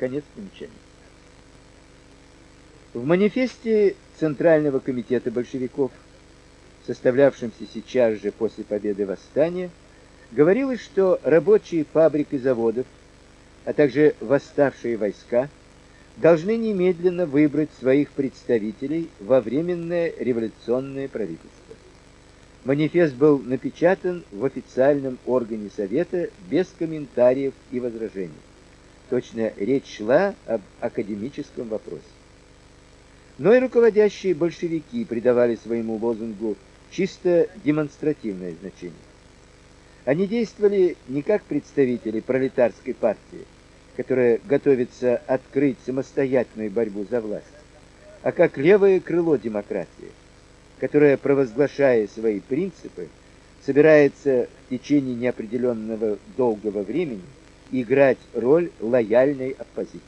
Конец примечания. В манифесте Центрального комитета большевиков, составлявшемся сейчас же после победы восстания, говорилось, что рабочие фабрик и заводов, а также восставшие войска должны немедленно выбрать своих представителей во временное революционное правительство. Манифест был напечатан в официальном органе совета без комментариев и возражений. Точно речь шла об академическом вопросе. Но и руководящие большевики придавали своему лозунгу чисто демонстративное значение. Они действовали не как представители пролетарской партии, которая готовится открыть самостоятельную борьбу за власть, а как левое крыло демократии, которое, провозглашая свои принципы, собирается в течение неопределенного долгого времени играть роль лояльной оппозиции.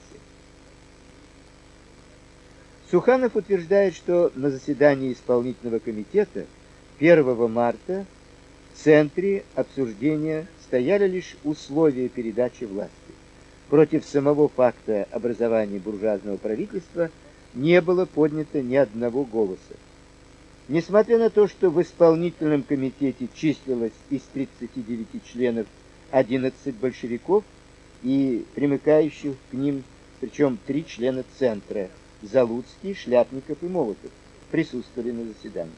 Суханов утверждает, что на заседании исполнительного комитета 1 марта в центре обсуждения стояли лишь условия передачи власти. Против самого факта образования буржуазного правительства не было поднято ни одного голоса. Несмотря на то, что в исполнительном комитете числилось из 39 членов 11 большевиков и примыкающих к ним, причем три члена центра – Залуцкий, Шляпников и Молотов присутствовали на заседании.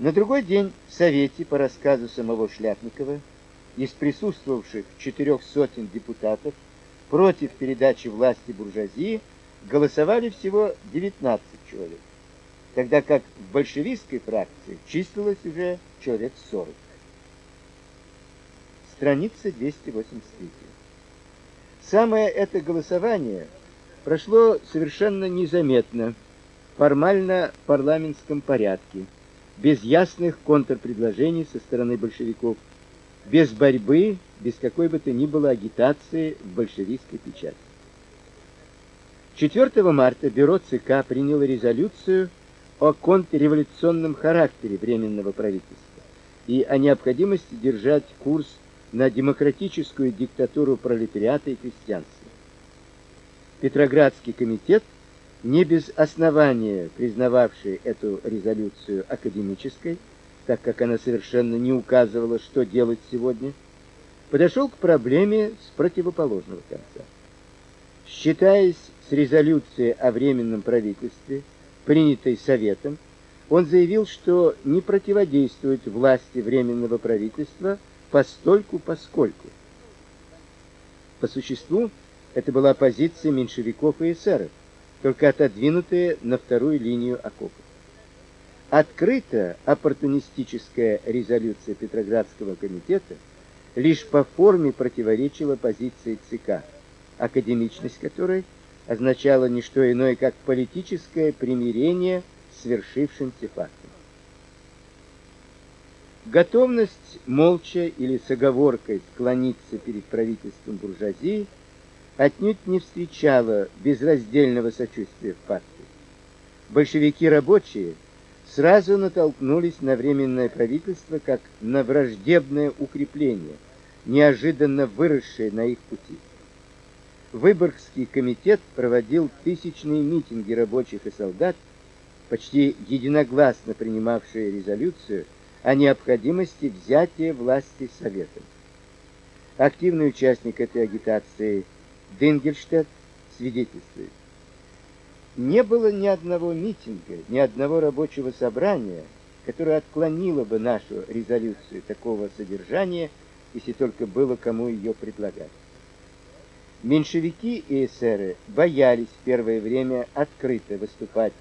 На другой день в Совете, по рассказу самого Шляпникова, из присутствовавших четырех сотен депутатов против передачи власти буржуазии голосовали всего 19 человек, тогда как в большевистской фракции числилось уже человек 40. Страница 283. Самое это голосование – прошло совершенно незаметно, формально в парламентском порядке, без ясных контрпредложений со стороны большевиков, без борьбы, без какой бы то ни было агитации в большевистской печати. 4 марта бюро ЦК приняло резолюцию о контрреволюционном характере временного правительства и о необходимости держать курс на демократическую диктатуру пролетариата и крестьянства. Петроградский комитет, не без основания признававший эту резолюцию академической, так как она совершенно не указывала, что делать сегодня, подошел к проблеме с противоположного конца. Считаясь с резолюцией о временном правительстве, принятой Советом, он заявил, что не противодействует власти временного правительства постольку поскольку. По существу, это была позиция меньшевиков и эсеров, только отодвинутая на вторую линию окопов. Открыто оппортунистическая резолюция Петроградского комитета лишь по форме противоречила позиции ЦК, академичность которой означала не что иное, как политическое примирение с свершившимся фактом. Готовность молча или с оговоркой склониться перед правительством буржуазии – отнюдь не встречала безраздельного сочувствия в партии. Большевики рабочие сразу натолкнулись на временное правительство как на враждебное укрепление, неожиданно выросшее на их пути. Выборгский комитет проводил тысячные митинги рабочих и солдат, почти единогласно принимавшие резолюцию о необходимости взятия власти советом. Активный участник этой агитации – Дингельштадт свидетельствует. Не было ни одного митинга, ни одного рабочего собрания, которое отклонило бы нашу резолюцию такого содержания, если только было кому ее предлагать. Меньшевики и эсеры боялись в первое время открыто выступать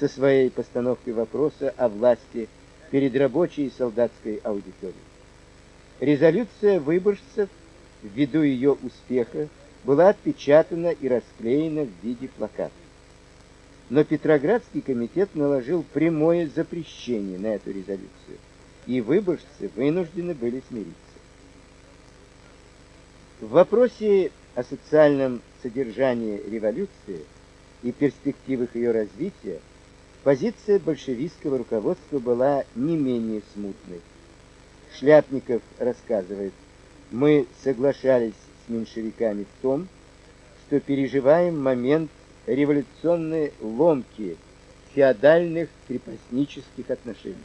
со своей постановкой вопроса о власти перед рабочей и солдатской аудиторией. Резолюция выборжцев, ввиду ее успеха, была отпечатана и расклеена в виде плаката. Но Петроградский комитет наложил прямое запрещение на эту резолюцию, и выборжцы вынуждены были смириться. В вопросе о социальном содержании революции и перспективах ее развития позиция большевистского руководства была не менее смутной. Шляпников рассказывает: "Мы соглашались с меньшевиками в том, что переживаем момент революционной ломки феодальных крепостнических отношений.